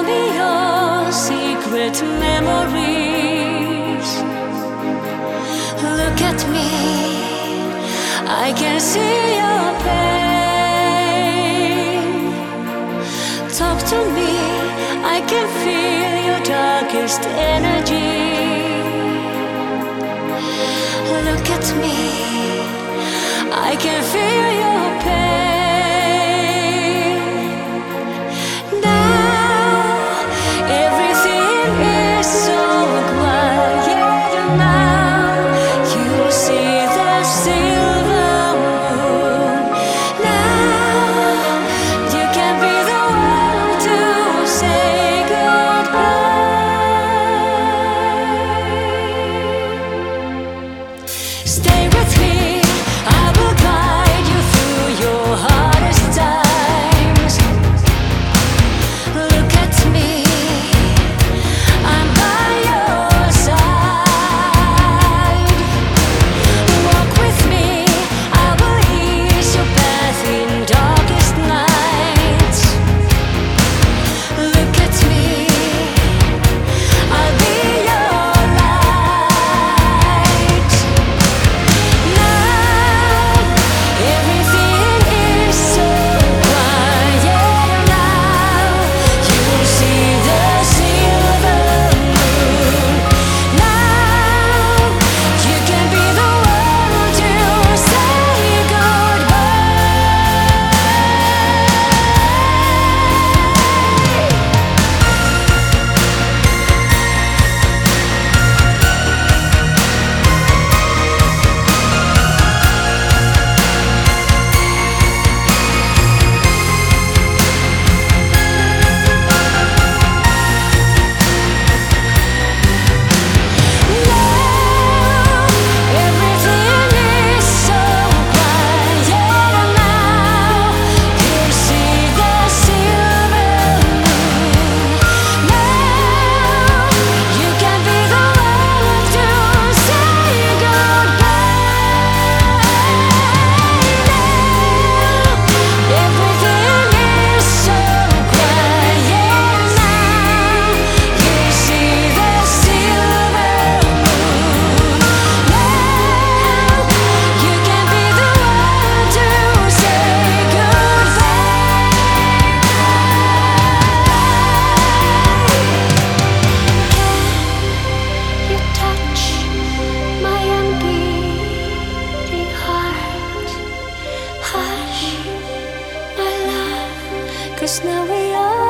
tell me your secret memories. Look at me, I can see your pain. Talk to me, I can feel your darkest energy. Look at me, I can feel your pain. Krishna we are.